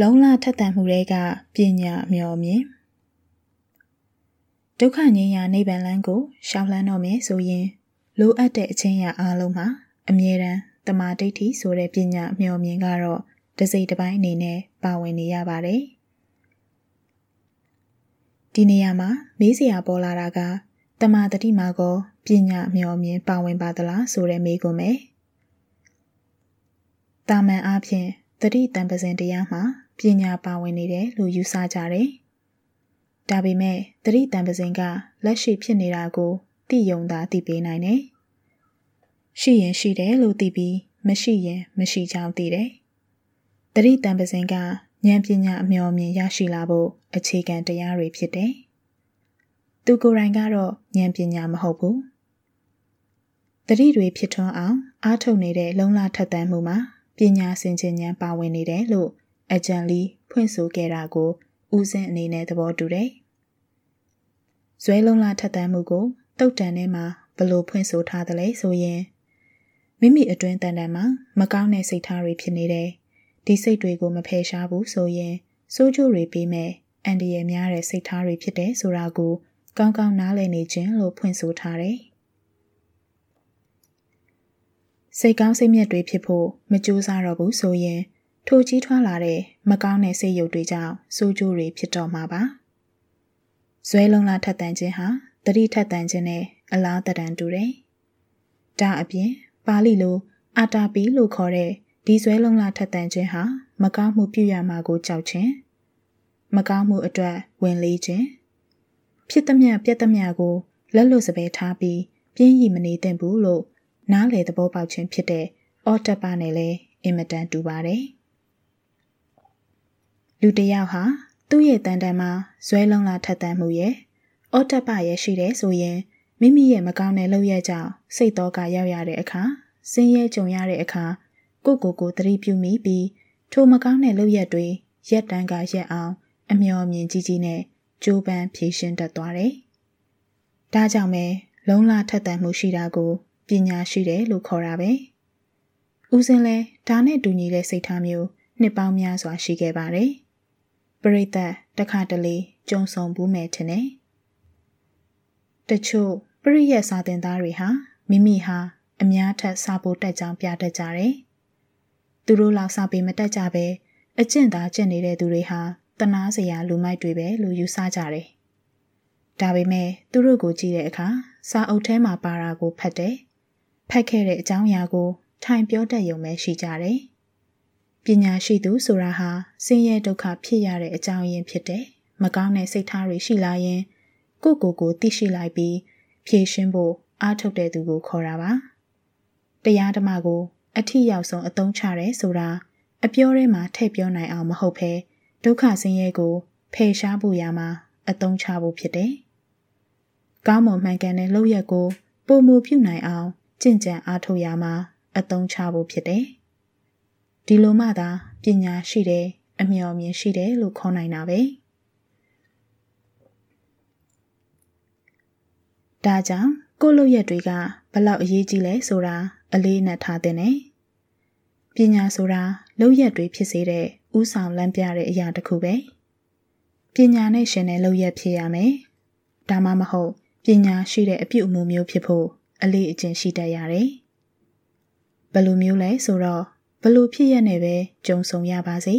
လုံလထက်သန်မှုတွေကပညာမျောမြင်ဒုက္ခငြိမ်းရာနိဗ္ဗာန်လမ်းကိုရှောင်လန်းတော့မယ်ဆိုရင် လိုအပ်တဲ့အချင်းရာအလုံးမှာအမြဲတမ်းတမာဒိဋ္ဌိဆိုတဲ့ပညာမျောမြင်ကတော့တစိတ်တစ်ပိုင်းအနေနဲ့ပါဝင်နေရပါတယ်ဒီနေရာမှာမေးစရာပေါ်လာတာကတမာတတိမှာကောပညာမျောမြင်ပါဝင်ပါသလားဆိုတဲ့မေးခွန်းပဲတာမန်အားဖြင့်တတိတံပစင်တရားမှာ ပညာပါဝင်နေတယ်လို့ယူဆကြတယ်။ဒါပေမဲ့တတိတံပစင်ကလက်ရှိဖြစ်နေတာကိုသိယုံသာသိပေးနိုင်တယ်။ရှိရင်ရှိတယ်လို့သိပြီးမရှိရင်မရှိကြောင်းသိတယ်။တတိတံပစင်ကဉာဏ်ပညာအမျှော်မြင်ရရှိလာဖို့အခြေခံတရားတွေဖြစ်တယ်။သူကိုယ်တိုင်ကတော့ဉာဏ်ပညာမဟုတ်ဘူး။တတိတွေဖြစ်ထွန်းအောင်အားထုတ်နေတဲ့လုံလထက်သန်မှုမှာပညာစင်ခြင်းဉာဏ်ပါဝင်နေတယ်လို့ အကြံလီဖွင့်ဆိုခဲ့တာကိုဦးစင်းအနေနဲ့သဘောတူတယ်။ဇွဲလုံးလာထက်သန်မှုကိုတုတ်တန်ထဲမှာဘလို့ဖွင့်ဆိုထားသလဲဆိုရင်မိမိအတွင်းတန်တန်မှာမကောင်းတဲ့စိတ်ထားတွေဖြစ်နေတယ်။ဒီစိတ်တွေကိုမဖယ်ရှားဘူးဆိုရင်စိုးကျိုးတွေပြီးမဲ့အန်ဒီရများတဲ့စိတ်ထားတွေဖြစ်တယ်ဆိုတာကိုကောင်းကောင်းနားလည်နေခြင်းလို့ဖွင့်ဆိုထားတယ်။စိတ်ကောင်းစိတ်မြတ်တွေဖြစ်ဖို့မကြိုးစားတော့ဘူးဆိုရင် ထိုကြီးထွားလာတဲ့မကောင်းတဲ့စိတ်ရုပ်တွေကြောင့်စိုးကျိုးတွေဖြစ်တော့မှာပါ။ဇွဲလုံးလာထက်တန်ခြင်းဟာတတိထက်တန်ခြင်းနဲ့အလားတန်တူတယ်။ဒါအပြင်ပါဠိလိုအာတာပီလို့ခေါ်တဲ့ဒီဇွဲလုံးလာထက်တန်ခြင်းဟာမကောင်းမှုပြုရမှာကိုကြောက်ခြင်းမကောင်းမှုအတွက်ဝင်လေးခြင်းဖြစ်သမျှပြက်သမျှကိုလက်လွတ်စပယ်ထားပြီးပြင်းရည်မနေသင့်ဘူးလို့နားလေသဘောပေါက်ခြင်းဖြစ်တဲ့အော်တက်ပါနဲ့လည်းအင်မတန်တူပါတယ်။ လူတစ်ယောက်ဟာသူ့ရဲ့တန်တန်မှာဇွဲလုံးလာထက်သန်မှုရဲ့အော်တက်ပါရဲ့ရှိတဲ့ဆိုရင်မိမိရဲ့မကောင်းတဲ့လုပ်ရကြောင့်စိတ်တော့ကရောက်ရတဲ့အခါဆင်းရဲကြုံရတဲ့အခါကိုကိုကိုသတိပြုမိပြီးထိုမကောင်းတဲ့လုပ်ရက်တွေရက်တန်းကရက်အောင် အမျော်မြင်ကြီးကြီးနဲ့ကြိုးပမ်းဖြေရှင်းတတ်သွားတယ်။ဒါကြောင့်ပဲလုံလထက်သန်မှုရှိတာကိုပညာရှိတယ်လို့ခေါ်တာပဲ။ဦးစင်းလဲဒါနဲ့တူညီတဲ့စိတ်ထားမျိုးနှစ်ပေါင်းများစွာရှိခဲ့ပါတယ်။ ပရိသတ်တခါတလေကြုံဆုံဘူးမယ်ထင်တယ်။တချို့ပရိယတ်စာသင်သားတွေဟာမိမိဟာအများထက်စာဖို့တက်ကြောင်ပြတတ်ကြတယ်။သူတို့လောက်စာပေမတက်ကြပဲအကျင့်သာကျင့်နေတဲ့သူတွေဟာတနာစရာလူမိုက်တွေပဲလို့ယူဆကြတယ်။ဒါပေမဲ့သူတို့ကိုကြည့်တဲ့အခါစာအုပ်ထဲမှာပါတာကိုဖတ်တယ်ဖတ်ခဲ့တဲ့အကြောင်းအရာကိုထိုင်ပြောတတ်ရုံပဲရှိကြတယ်။ ပညာရှိသူဆိုတာဟာဆင်းရဲဒုက္ခဖြစ်ရတဲ့အကြောင်းရင်းဖြစ်တယ်။မကောင်းတဲ့စိတ်ထားတွေရှိလာရင်ကိုယ့်ကိုယ်ကိုသိရှိလိုက်ပြီးဖြေရှင်းဖို့အားထုတ်တဲ့သူကိုခေါ်တာပါ။တရားဓမ္မကို အထီရောက်ဆုံးအသုံးချရဲဆိုတာအပြောထဲမှာထည့်ပြောနိုင်အောင်မဟုတ်ဘဲဒုက္ခဆင်းရဲကိုဖယ်ရှားဖို့ရမှာအသုံးချဖို့ဖြစ်တယ်။ကောင်းမွန်မှန်ကန်တဲ့လုပ်ရက်ကိုပုံမူပြုနိုင်အောင်ကြင်ကြံအားထုတ်ရမှာအသုံးချဖို့ဖြစ်တယ်။ ဒီလိုမှသာပညာရှိတယ်အမျှော်မြင်ရှိတယ်လို့ခေါ်နိုင်တာပဲ။ဒါကြောင့်ကိုယ့်လုပ်ရက်တွေကဘလောက်အရေးကြီးလဲဆိုတာအလေးနက်ထားတဲ့နဲ့ပညာဆိုတာလုပ်ရက်တွေဖြစ်စေတဲ့ဥဆောင်လမ်းပြတဲ့အရာတစ်ခုပဲပညာနဲ့ရှင်တဲ့လုပ်ရက်ဖြစ်ရမယ်ဒါမှမဟုတ်ပညာရှိတဲ့အပြုအမူမျိုးဖြစ်ဖို့အလေးအကျင့်ရှိတတ်ရတယ်။ဘယ်လိုမျိုးလဲဆိုတော့ဘယ် လိုဖြစ်ရနဲ့ပဲကြုံဆုံရပါစေ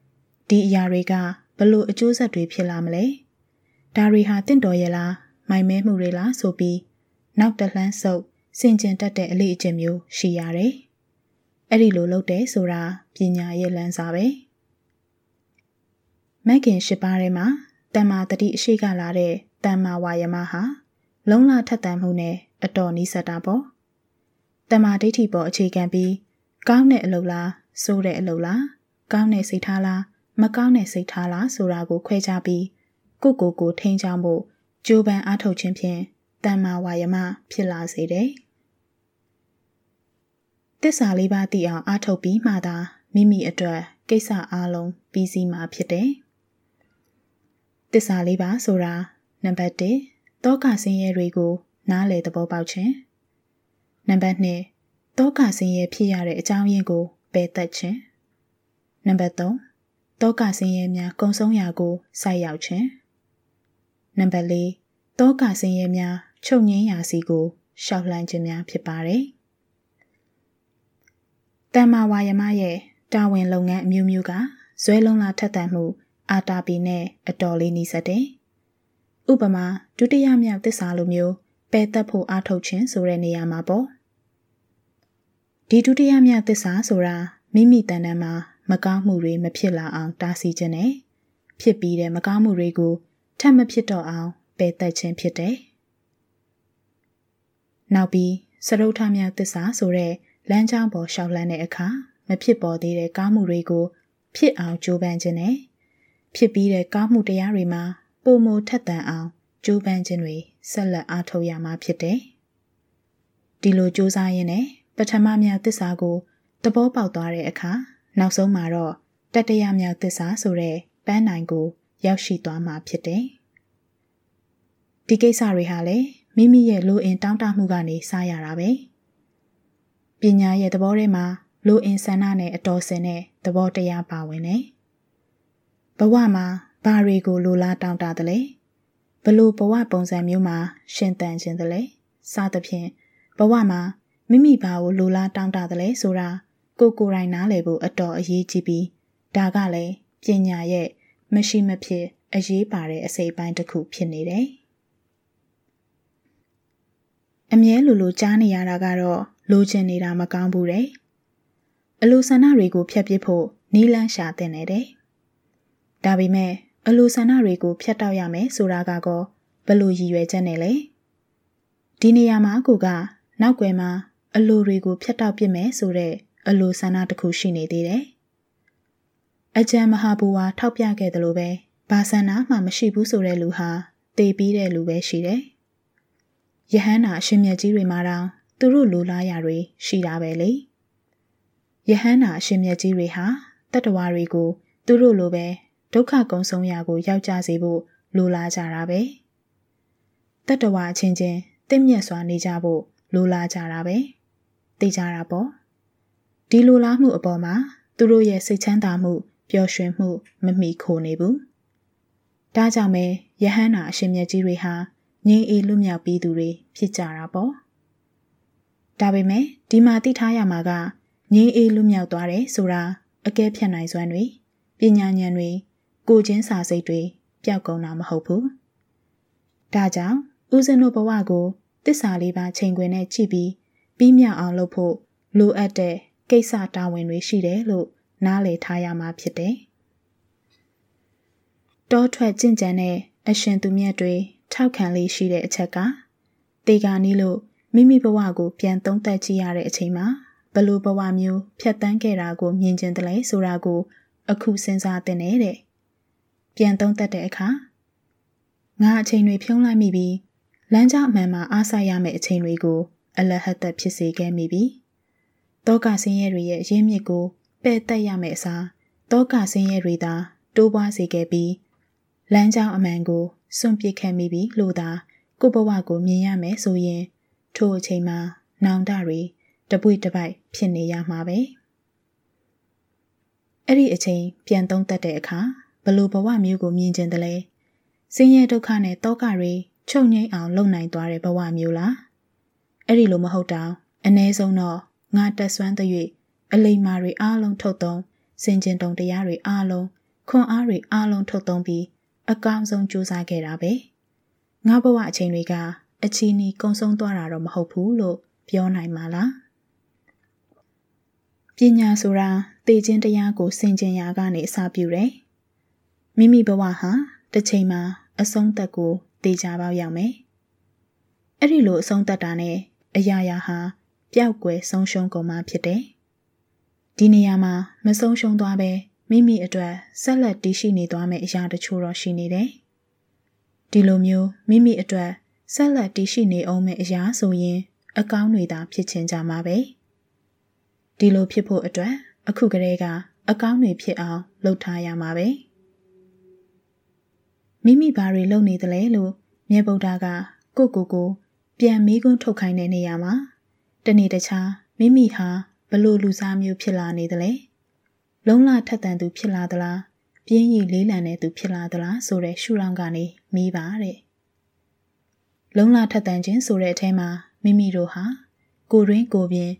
။ဒီအရာတွေကဘယ်လိုအကျိုးဆက်တွေဖြစ်လာမလဲ။ဒါတွေဟာတင့်တော်ရဲ့လားမိုင်မဲမှုတွေလားဆိုပြီးနောက်တလှမ်းဆုပ်စင်ကြင်တတ်တဲ့အလေးအကျင့်မျိုးရှိရတယ်။အဲ့ဒီလိုလုပ်တဲ့ဆိုတာပညာရဲ့လမ်းစာပဲ။မက်ကင်ရှစ်ပါးထဲမှာတမ္မာတတိအရှိကလာတဲ့တမ္မာဝါယမဟာလုံလထက်သန်မှုနဲ့အတော်နီးစပ်တာပေါ့တမာဒိဋ္ဌိပေါ်အခြေခံပြီး ကောင်းတဲ့အလုပ်လားဆိုးတဲ့အလုပ်လားကောင်းတဲ့စိတ်ထားလားမကောင်းတဲ့စိတ်ထားလားဆိုတာကိုခွဲခြားပြီးကိုကိုကိုထိန်းချောင်းဖို့ကြိုးပမ်းအားထုတ်ခြင်းဖြင့်တမ္မာဝါယမဖြစ်လာစေတယ်တစ္ဆာလေးပါးသိအောင်အားထုတ်ပြီးမှသာမိမိအတွက်ကိစ္စအလုံးပြီးစီးမှာဖြစ်တယ်တစ္ဆာလေးပါးဆိုတာနံပါတ်1တောကဆင်းရဲတွေကို နားလေသဘောပေါက်ခြင်းနံပါတ်2 တောကဆင်းရဲဖြစ်ရတဲ့အကြောင်းရင်းကိုပယ်တတ်ခြင်းနံပါတ်3တောကဆင်းရဲများကုံဆုံးရာကိုဆိုက်ရောက်ခြင်းနံပါတ်၄တောကဆင်းရဲများချုပ်ငင်းရာစီကိုရှောက်လှမ်းခြင်းများဖြစ်ပါတယ်တမ္မာဝါယမရဲ့တာဝန်လုပ်ငန်းအမျိုးမျိုးကဇွဲလုံးလာထက်သန်မှု အာတာပီနဲ့အတော်လေးနှိစက်တယ်ဥပမာဒုတိယမြောက်သစ္စာလိုမျိုးပယ်သက်ဖို့အားထုတ်ခြင်းဆိုတဲ့နေရာမှာပေါ့ ဒီဒုတိယမြောက်သစ္စာဆိုတာမိမိတန်တန်မှာမကောင်းမှုတွေမဖြစ်လာအောင်တားဆီးခြင်းနဲ့ဖြစ်ပြီးတဲ့မကောင်းမှုတွေကိုထပ်မဖြစ်တော့အောင်ပယ်သက်ခြင်းဖြစ်တယ်။နောက်ပြီးစရုထမြောက်သစ္စာဆိုတဲ့လမ်းကြောင်းပေါ်ရှောက်လန်းတဲ့အခါမဖြစ်ပေါ်သေးတဲ့ကောင်းမှုတွေကိုဖြစ်အောင်ကြိုးပမ်းခြင်းနဲ့ဖြစ်ပြီးတဲ့ကောင်းမှုတရားတွေမှာပုံမထက်သန်အောင်ကြိုးပမ်းခြင်းတွေဆက်လက်အားထုတ်ရမှာဖြစ်တယ်။ဒီလိုကြိုးစားရင်းနဲ့ ပထမမြောက်သစ္စာကိုသဘောပေါက်သွားတဲ့အခါနောက်ဆုံးမှာတော့တတရမြောက်သစ္စာဆိုတဲ့ပန်းနိုင်ကို ရောက်ရှိသွားမှာဖြစ်တယ်။ဒီကိစ္စတွေဟာလေမိမိရဲ့လိုအင်တောင်းတမှုကနေစရတာပဲ။ပညာရဲ့သဘောထဲမှာလိုအင်ဆန္ဒနဲ့အတော်စင်တဲ့သဘောတရားပါဝင်တယ်။ဘဝမှာဘာတွေကိုလိုလားတောင်းတသလဲ။ဘလို့ဘဝပုံစံမျိုးမှာရှင်သန်ခြင်းသလဲ။စသဖြင့်ဘဝမှာ မိမိဘာကိုလိုလားတောင်းတသလဲဆိုတာကိုကိုယ်တိုင်နားလည်ဖို့အတော်အရေးကြီးပြီးဒါကလည်းပညာရဲ့မရှိမဖြစ်အရေးပါတဲ့အစိပ်ပိုင်းတစ်ခုဖြစ်နေတယ်။အမြဲလိုလိုကြားနေရတာကတော့လိုချင်နေတာမကောင်းဘူးတဲ့။အလိုဆန္ဒတွေကိုဖျက်ပစ်ဖို့နီးလန်းရှာတင်နေတယ်။ဒါပေမဲ့အလိုဆန္ဒတွေကိုဖျက်တောက်ရမယ်ဆိုတာကတော့ဘလို့ရည်ရွယ်ချက်နဲ့လဲ။ဒီနေရာမှာကိုက နောက်ွယ်မှာ အလိုတွေကိုဖျက်တောက်ပစ်မယ်ဆိုတဲ့အလိုဆန္ဒတစ်ခုရှိနေသေးတယ်။အကျံမဟာဘူဝါထောက်ပြခဲ့တယ်လို့ပဲဘာဆန္ဒမှမရှိဘူးဆိုတဲ့လူဟာတေပြီးတဲ့လူပဲရှိတယ်။ယဟန္တာအရှင်မြတ်ကြီးတွေမှာတော့သူတို့လိုလားရာတွေရှိတာပဲလေ။ယဟန္တာအရှင်မြတ်ကြီးတွေဟာတတ္တဝါတွေကိုသူတို့လိုပဲဒုက္ခကုံဆုံးရာကိုရောက်ကြစေဖို့လိုလားကြတာပဲ။တတ္တဝါအချင်းချင်းတင့်မြတ်စွာနေကြဖို့လိုလားကြတာပဲ။ သိကြတာပေါ့။ဒီလိုလားမှုအပေါ်မှာသူတို့ရဲ့စိတ်ချမ်းသာမှုပျော်ရွှင်မှုမမီခိုနေဘူး။ဒါကြောင့်ပဲယဟန္တာအရှင်မြတ်ကြီးတွေဟာငြိမ်းအေးလွတ်မြောက်ပြီးသူတွေဖြစ်ကြတာပေါ့။ဒါပေမဲ့ဒီမှာသိထားရမှာကငြိမ်းအေးလွတ်မြောက်သွားတယ်ဆိုတာအကဲဖြတ်နိုင်စွမ်းတွေပညာဉာဏ်တွေကိုချင်းစာစိတ်တွေပျောက်ကုန်တာမဟုတ်ဘူး။ဒါကြောင့်ဦးဇင်းတို့ဘဝကိုတစ္ဆာလေးပါချိန်ခွင်နဲ့ကြည့်ပြီး ပြီးမြောက်အောင်လုပ်ဖို့လိုအပ်တဲ့ကိစ္စတာဝန်တွေရှိတယ်လို့နားလည်ထားရမှာဖြစ်တယ်။တောထွက်ကြင်ကြံတဲ့အရှင်သူမြတ်တွေထောက်ခံလေးရှိတဲ့အချက်ကတေဂာနီးလို့မိမိဘဝကိုပြန်သုံးသပ်ကြည့်ရတဲ့အချိန်မှာဘလို့ဘဝမျိုးဖြတ်တန်းခဲ့တာကိုမြင်ကျင်တယ်လေဆိုတာကိုအခုစဉ်းစားသင့်တဲ့ပြန်သုံးသပ်တဲ့အခါငါအချိန်တွေဖြုံးလိုက်မိပြီးလမ်းကြောင်းအမှန်မှာအားဆိုင်ရမယ့်အချိန်တွေကို အလဟတ်သက်ဖြစ်စေခဲ့မိပြီတောကဆင်းရဲတွေရဲ့ရင်းမြစ်ကိုပဲ့တက်ရမယ့်အစားတောကဆင်းရဲတွေသာတိုးပွားစေခဲ့ပြီးလမ်းကြောင်းအမှန်ကိုစွန့်ပစ်ခဲ့မိပြီလို့သာကိုဘဝကိုမြင်ရမယ်ဆိုရင်ထိုအချိန်မှာနောင်တတွေတပွေတပိုက်ဖြစ်နေရမှာပဲအဲ့ဒီအချိန်ပြန်သုံးသက်တဲ့အခါဘလို့ဘဝမျိုးကိုမြင်ကျင်တယ်လဲဆင်းရဲဒုက္ခနဲ့တောကတွေချုပ်ငိမ့်အောင်လုပ်နိုင်သွားတဲ့ဘဝမျိုးလား အဲ့ဒီလိုမဟုတ်တောင်အ ਨੇ ဆုံးတော့ငါတက်ဆွမ်းသ၍အလိမ္မာတွေအားလုံးထုတ်သုံးစင်ကျင်တုံတရားတွေအားလုံးခွန်အားတွေအားလုံးထုတ်သုံးပြီးအကောင်းဆုံးကြိုးစားခဲ့တာပဲငါဘဝအချိန်တွေကအချီနီကုံဆုံးသွားတာတော့မဟုတ်ဘူးလို့ပြောနိုင်မှာလားပညာဆိုတာသိခြင်းတရားကိုစင်ကျင်ရာကနေအစပြုတယ်မိမိဘဝဟာတစ်ချိန်မှာအဆုံးသက်ကိုသိကြပေါက်ရောက်မယ်အဲ့ဒီလိုအဆုံးသက်တာနဲ့ အရာရာဟာပျောက်ကွယ်ဆုံးရှုံးကုန်မှဖြစ်တယ်။ဒီနေရာမှာမဆုံးရှုံးသွားပဲမိမိအတွက်ဆက်လက်တည်ရှိနေသွားမယ့်အရာတချို့တော့ရှိနေတယ်။ဒီလိုမျိုးမိမိအတွက်ဆက်လက်တည်ရှိနေအောင်မယ့်အရာဆိုရင် အကောင်းတွေသာဖြစ်ချင်ကြမှာပဲ။ဒီလိုဖြစ်ဖို့အတွက်အခုကလေးကအကောင်းတွေဖြစ်အောင်လုပ်ထားရမှာပဲ။မိမိဘာတွေလုပ်နေသလဲလို့မြတ်ဗုဒ္ဓကကိုကိုကို ပြန်မေးခွန်းထုတ်ခိုင်းတဲ့နေရာမှာတနေ့တခြားမိမိဟာဘလို့လူစားမျိုးဖြစ်လာနေသလဲလုံလထက်တန်သူဖြစ်လာသလားပြင်းရည်လေးလံတဲ့သူဖြစ်လာသလားဆိုတဲ့ရှုထောင့်ကနေမိပါတဲ့လုံလာထက်တန်ခြင်းဆိုတဲ့အထဲမှာမိမိတို့ဟာကိုရင်းကိုပြင်း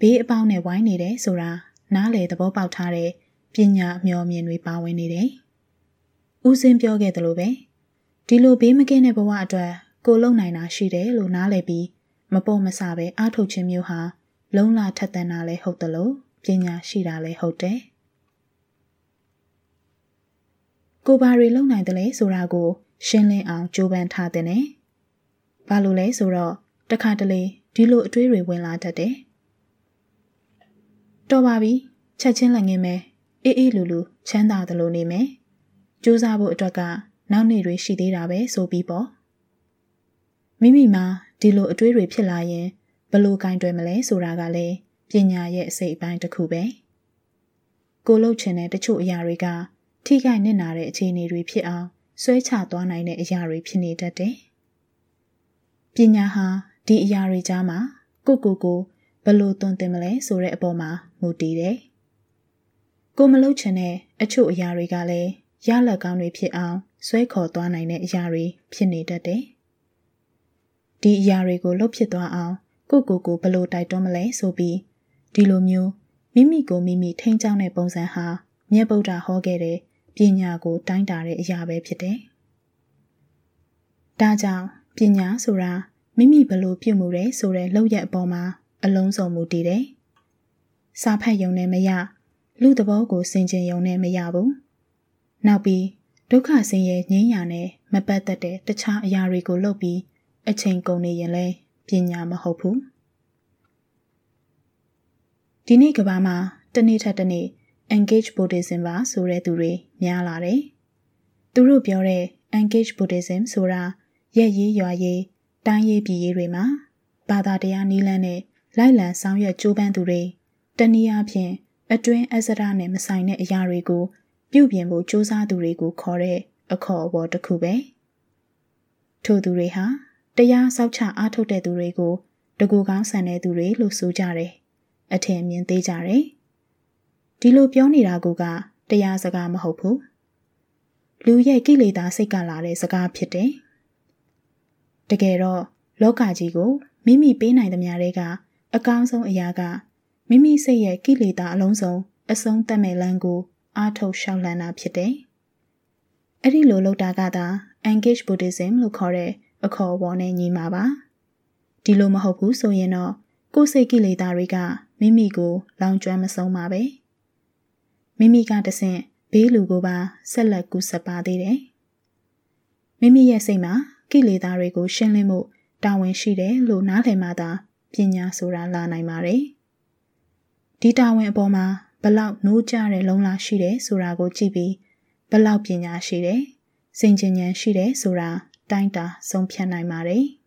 ဘေးအပေါင်းနဲ့ဝိုင်းနေတယ်ဆိုတာနားလေသဘောပေါက်ထားတဲ့ပညာအမျှော်မြင်တွေပါဝင်နေတယ်။ဦးစင်းပြောခဲ့သလိုပဲဒီလိုဘေးမကင်းတဲ့ဘဝအတွက် ကိုလုံနိုင်တာရှိတယ်လို့နားလည်ပြီးမပေါ်မဆပဲအားထုတ်ခြင်းမျိုးဟာလုံလာထက်သန်တာလည်းဟုတ်တယ်လို့ပညာရှိတာလည်းဟုတ်တယ်။ကိုဘာတွေလုံနိုင်တယ်လဲဆိုတာကို ရှင်းလင်းအောင်ကြိုးပမ်းထားတဲ့နဲ့။ဘာလို့လဲဆိုတော့တခါတလေဒီလိုအတွေးတွေဝင်လာတတ်တယ်။တော်ပါပြီချက်ချင်းလည်းငင်းမယ်အေးအေးလူလူချမ်းသာတယ်လို့နေမယ်။ကြိုးစားဖို့အတွက်ကနောက်နေ့တွေရှိသေးတာပဲဆိုပြီးပေါ့။ မိမိမှာဒီလိုအတွေးတွေဖြစ်လာရင်ဘလို့ကင်တွယ်မလဲဆိုတာကလည်းပညာရဲ့အစိတ်အပိုင်းတစ်ခုပဲ။ကိုလှုပ်ချင်တဲ့တချို့အရာတွေကထိခိုက်နစ်နာတဲ့အခြေအနေတွေဖြစ်အောင်ဆွဲချသွားနိုင်တဲ့အရာတွေဖြစ်နေတတ်တယ်။ပညာဟာဒီအရာတွေကြားမှာကိုကိုကိုဘလို့သွန်သင်မလဲဆိုတဲ့အပေါ်မှာမူတည်တယ်။ကိုမလုပ်ချင်တဲ့အချို့အရာတွေကလည်းရလက်ကောင်းတွေဖြစ်အောင်ဆွဲခေါ်သွားနိုင်တဲ့အရာတွေဖြစ်နေတတ်တယ်။ ဒီအရာတွေကိုလှုပ်ဖြစ်သွားအောင်ကိုကိုကိုဘလို့တိုက်တွန်းမလဲဆိုပြီးဒီလိုမျိုးမိမိကိုမိမိထိန်းချောင်းတဲ့ပုံစံဟာမြတ်ဗုဒ္ဓဟောခဲ့တဲ့ပညာကိုတိုင်းတာတဲ့အရာပဲဖြစ်တယ်။ဒါကြောင့်ပညာဆိုတာမိမိဘလို့ပြုမှုတယ်ဆိုတဲ့လောက်ရအပေါ်မှာအလုံးစုံမူတည်တယ်။စာဖတ်ရုံနဲ့မရလူသဘောကိုစင်ကြင်ရုံနဲ့မရဘူး။နောက်ပြီးဒုက္ခဆင်းရဲငြိမ်းရာနဲ့မပတ်သက်တဲ့တခြားအရာတွေကိုလုပ်ပြီး အချိန်ကုန်နေရင်လည်းပညာမဟုတ်ဘူး။ဒီနေ့ကဘာမှာတနေ့ထက်တနေ့ engage buddhism ပါဆိုတဲ့သူတွေများလာတယ်။သူတို့ပြောတဲ့ engage buddhism ဆိုတာရက်ရေးရွာရေးတိုင်းရေးပြည်ရေးတွေမှာဘာသာတရားနီးလန်းနဲ့လိုက်လံဆောင်ရွက်ကြိုးပမ်းသူတွေတနည်းအားဖြင့်အတွင်းအစရနဲ့မဆိုင်တဲ့အရာတွေကိုပြုပြင်ဖို့စူးစမ်းသူတွေကိုခေါ်တဲ့အခေါ်အဝေါ်တစ်ခုပဲထို့သူတွေဟာ တရားစောက်ချအားထုတ်တဲ့သူတွေကိုတကူကောင်းဆန်တဲ့သူတွေလို့ဆိုကြတယ်အထင်မြင်သေးကြတယ်ဒီလိုပြောနေတာကတရားစကားမဟုတ်ဘူးလူရဲ့ကိလေသာစိတ်ကလာတဲ့စကားဖြစ်တယ်တကယ်တော့လောကကြီးကိုမိမိပေးနိုင်သမျှတွေကအကောင်းဆုံးအရာကမိမိစိတ်ရဲ့ကိလေသာအလုံးစုံအဆုံးသတ်မဲ့လမ်းကိုအားထုတ်ရှောက်လန်းတာဖြစ်တယ်။အဲ့ဒီလိုလုပ်တာကသာ engage buddhism လို့ခေါ်တဲ့ အခေါ်အဝေါ်နဲ့ညီမှာပါ။ဒီလိုမဟုတ်ဘူးဆိုရင်တော့ကိုယ်စိတ်ကိလေသာတွေကမိမိကို လောင်ကျွမ်းမဆုံးပါပဲ။မိမိကတဆင့်ဘေးလူကိုပါဆက်လက်ကူဆက်ပါသေးတယ်။မိမိရဲ့စိတ်မှာကိလေသာတွေကိုရှင်းလင်းမှုတာဝန်ရှိတယ်လို့နားလည်မှသာပညာဆိုတာလာနိုင်ပါတယ်။ဒီတာဝန်အပေါ်မှာဘလောက်နိုးကြတဲ့လုံလာရှိတယ်ဆိုတာကိုကြည့်ပြီးဘလောက်ပညာရှိတယ်၊စင်ကြင်ဉာဏ်ရှိတယ်ဆိုတာ တိုင်းတာဆုံးဖြတ်နိုင်ပါတယ်။